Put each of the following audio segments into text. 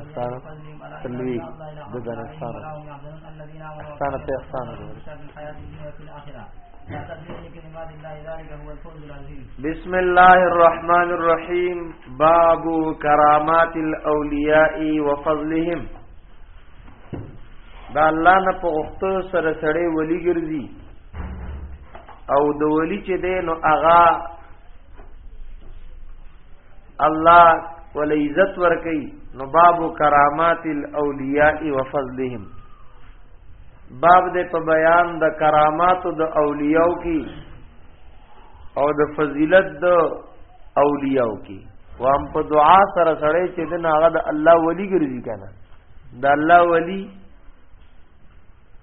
احسان تلوي د ځان احسان احسان ته احسان بسم الله الرحمن الرحيم باب كرامات الاولياء وفضلهم دا الله نه پغختو سره سړی ولی ګرځي او د ولی چې دی نو اغا الله ول عزت ور کوي نو باب کرامات الاولیاء وفضلهم باب دې په بیان د کرامات د اولیاء کی او د فضیلت د اولیاء کی وام په دعا سره سره چې د هغه د الله ولی ګرځي کنه د الله ولی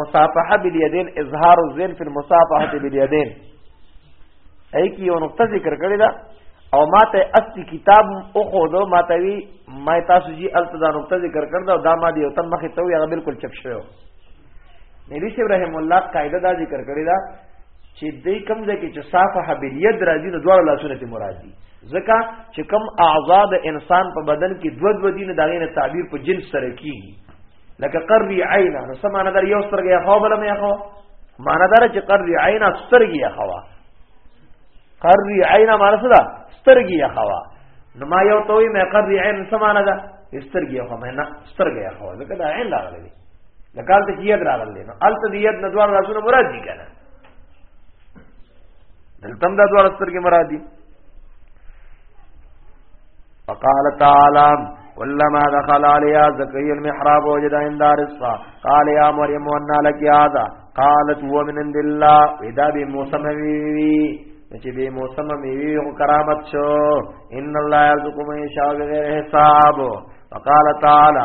مصافحه بالیدین اظهار الذل فی المصافحه بالیدین ای کی یو نقطه ذکر کړی دا او ماته اصلي کتاب او خو دو ماته وی ما تاسو جی التدا نقطه ذکر کړ دا دا ما دی او تن مخه ته یو بالکل چپ شو نبی سی ابراهیم الله قاعده دا ذکر کړی دا چې دې کم ځکه چې صافه بالید راځي نو دواړه لاسونه ته مراد دي ځکه چې کم اعضاء د انسان په بدن کې دوه دوه دین دغه تعبیر په جنس سره کیږي لکه قری عینا نو سمانه در یو سترګې خو بل مې خو معنا دار چې قری عینا سترګې خوا قری عینا معنا څه ده سترګې خوا نو ما یو توي مې قری عین سمانه ده سترګې خو مې نه سترګې خو ځکه دا عین راغلی دی لکال ته یاد راغلی نو الته دې یاد ندوار راسونه مراد دي کنه دلته دا دوه سترګې مراد دي وقال تعالی ولما دخل عليها زكريا المحراب وجد عند رزقا قال يا مريم وانا لك هذا قالت هو من عند الله اذا بموسم وی چې به موسم وی کرامت شو ان الله يرزق من يشاء بغیر حساب فقال تعالى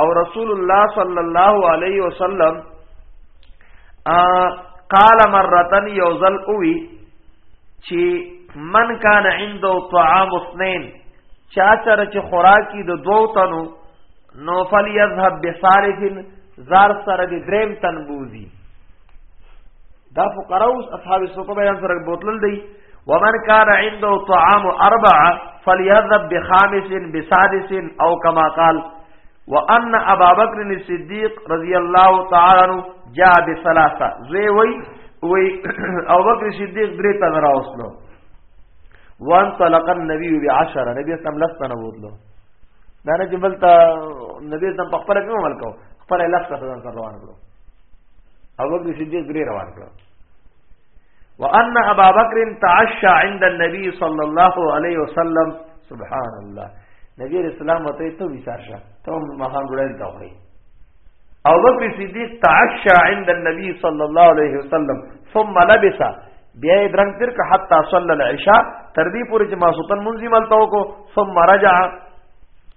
او رسول الله صلی الله علیه وسلم قال مره یوزل اوی چې من کان عنده طعام اثنين چا چر چې خوراکي د دوو تنو نو فل يذهب بصارف زار سره د دریم تن بوزي دا فقراوس اصحاب سوکو بیان سره بوتل دی ومن كان عنده طعام اربعه فليذهب بخامس بسادس او كما قال وان ابا بکر الصدیق رضی الله تعالی عنہ جاء بثلاثه زوی وی وی او بکر صدیق درې تن راوسلو وان طلق النبي بعشر نبی اسلام لستن وودلو دا نه چې بلته نبی اسلام په خپل کې عمل کو خپل لسته ځان روان کړو او بکر صدیق درې روان کړو وان ابا بکر تعشى عند النبي صلى الله عليه وسلم سبحان الله نبی رسول الله ته ته ویثار شه ته مخان ګړل تا وړي او بکر صدیق تعشى عند النبي صلى الله عليه وسلم ثم لبس بیا یې درنګ تر که حتا صلی العشاء تر دې پورې چې ما سوتن منځي ملته وکړو ثم رجع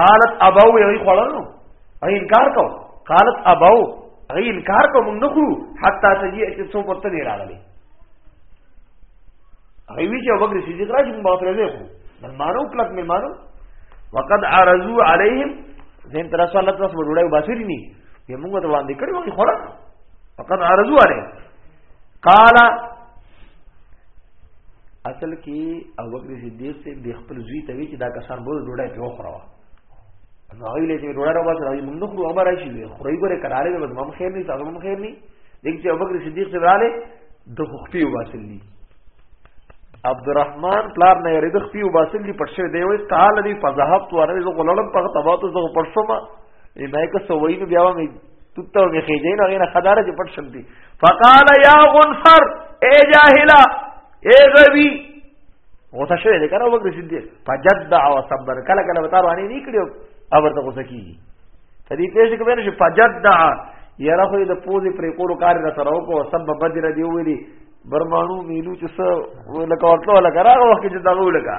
قالت ابو یې خوړل نو ای انکار کو قالت ابو ای انکار کو موږ نه خو حتی تجي چې څو پرته نه راغلي هغه وی چې وګړي چې ذکر راځي موږ پرې نه خو ملمانو کلک ملمانو وقد عرضوا عليهم زين تر رسول الله صلی الله علیه وسلم وړاندې کړی وای خورا فقط عرضو علی قال اصل کې او بکر صدیق سے د خپل زوی ته وی چې دا کسان بول ډوډۍ په وخره وا نو هغه لې چې ډوډۍ راو باسه راځي موږ نو خو خبر راشي وي خوري ګره کراله به مم خیر نه تاسو مم خیر نه دغه چې ابوبکر صدیق ته رااله د خختي وباسل دي عبدالرحمن پلار نه یری د خپل وباسل دي پښه دی وي تعالی دی فذهبت ورزق لړم په تباتو زغ پښه ای مې که سوي نو بیا مې تته مې خېجې نه غینه خدار چې پټ شم دي فقال يا غنفر اے جاهلا اے غبي غوسه شوی دی کنه وګړي سیدی فجد او صبر کله کله وتار باندې نه کړیو او ورته غوسه کیږي تدې پېښ کې وینې چې فجد یاره خو د پوزې پرې کولو کار را سره وکړو سبب بدر دی ویلي برمانو میلو چې څه لکه ورته لکه راغو وخت چې دا ولګه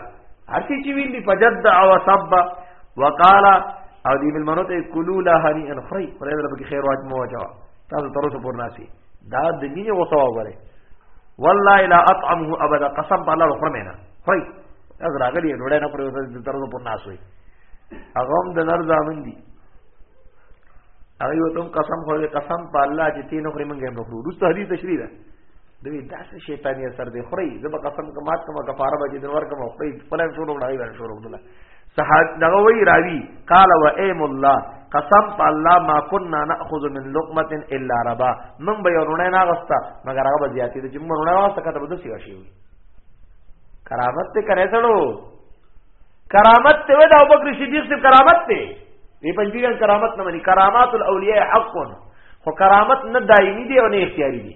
هر څه چې ویلي فجد او صبر وقال او دی ملمنو ته کلو لا هنی ان خری خدای دې په خیر واج مو واچو تاسو تر اوسه پور ناسي دا د دې یو ثواب غره والله لا اطعمه ابدا قسم په الله خرمه نه خری از راغلی ډوډۍ نه پرې وځي تر اوسه پور ناسوي هغه هم د نر ځامن دي هغه یو تم قسم خو قسم په الله چې تینو خري مونږه هم خورو دوست حدیث تشریح ده دوی داس شیطانی اثر دی خوري زب قسم کمات کما کفاره بجې دنور کما خوري فلان شروع نه وي شروع نه صحابي دغه وی راوی قال و ایم الله قسم په الله ما كنا ناخذ من لقمه الا ربا من به ورونه نه غستا مگر هغه به زیاتې د جمهور نه واسطه کته بده سی شي کرامت ته کرے سړو کرامت ته ودا ابوبکر صدیق سے کرامت ته دی پنځیګن کرامت نه مني کرامات الاولیاء حق خو کرامت نه دایمي دی او نه اختیاري دی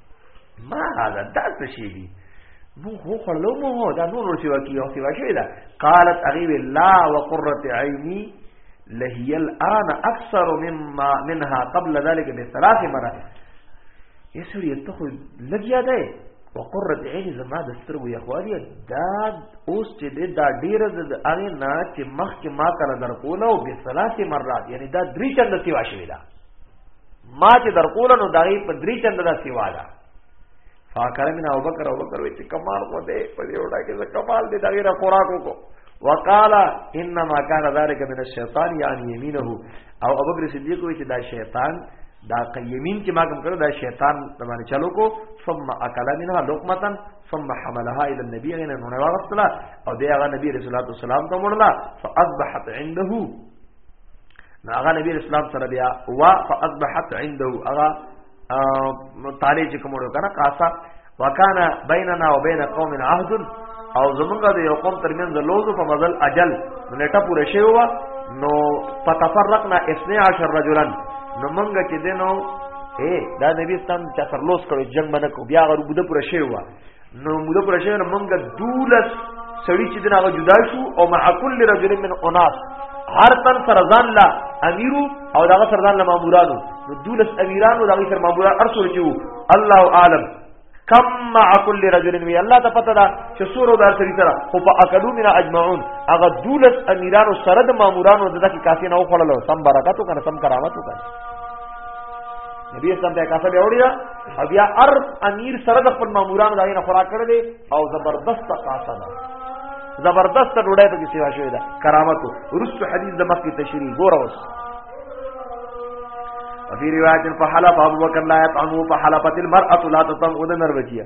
ما هذا دا څه شي دي مو خو خړلو مو هو دا نور ورسي وکی او سیوا شوی دا قالت اغي لا وقرت عيني لهي الان اكثر مما منها قبل ذلك بثلاث مرات يسر يتخو لګیا دی وقرت عيني زما د سترګو یخوالي دا اوس چې دا ډیره د اغه نه چې مخ کې ما کړه در کوله او بثلاث مرات یعنی دا درې چنده سیوا شوی دا ما چې درکول نو دغه په درې چنده دا سیوا ده فاکر من ابو بکر ابو بکر چې کمال کو دې په دې وړا کې کمال دې دغه را خوراک کو وقال انما كان ذلك من الشیطان یعنی یمینه او ابو بکر صدیق وی چې دا شیطان دا قیمین چې ما کوم کړو دا شیطان باندې چلو کو ثم اکل منها لقمه ثم حملها الى النبي ان نو واغتلا او دی هغه نبی رسول الله صلی الله علیه وسلم ته مړلا فاصبحت عنده نو هغه نبی اسلام سره بیا وا فاصبحت عنده هغه طالع چې کوم ورو کنه قاصا وکانا بیننا وبین قوم عهد او زمونږ د یو قوم ترمنځ لوزو په مزل اجل نیټه پوره شوی و نو فتفرقنا 12 رجلا نو مونږ چې دینو اے دا نبی ستان چا سرلوس کړو جنگ باندې کو بیا غرو بده پوره شوی و نو موږ پر شهر موږ دولس سړی چې دغه جدا شو او مع كل رجل من اناس هر تن فرزان لا امیرو او دغه فرزان لا مامورانو نو دولس امیرانو دغه سر ماموران ارسل کیو الله عالم کم مع كل رجل وی الله ته پته دا چې سورو دار سری سره خو په اکدو مینا اجمعون هغه دولس امیرانو سره د مامورانو دغه کافی نه وخړلو سم برکاتو کنه سم کرامتو کنه نبی اسلام ته کاسه بیا وړي او بیا ار امیر سره د خپل مامورانو داینه خوراک کړی دی او زبردست کاسه ده زبردست ډوډۍ په کې سیوا شوې ده کرامت ورست حدیث د مخکې تشریح ګوره اوس وفي روایت فحلف ابو بکر لا يطعمه فحلفت المرأة لا تطعم اذن الرجيه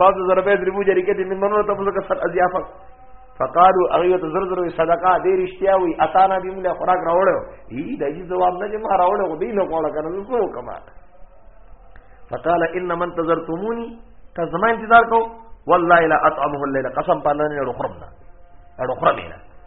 بعض ضربه دربو جری کې د منبرونو ته په سر اضافه فقالوا اغيوت زرزر صدقه دې رښتیا وي اتانا دې موږ خوراک راوړو یی دای جواب نه چې ما راوړو دې نه کوړه کنه څه وکما فقال ان من تزرتموني ته زما انتظار کو والله لا اطعمه الليل قسم په الله نه اړو خرمنا اړو خرمنا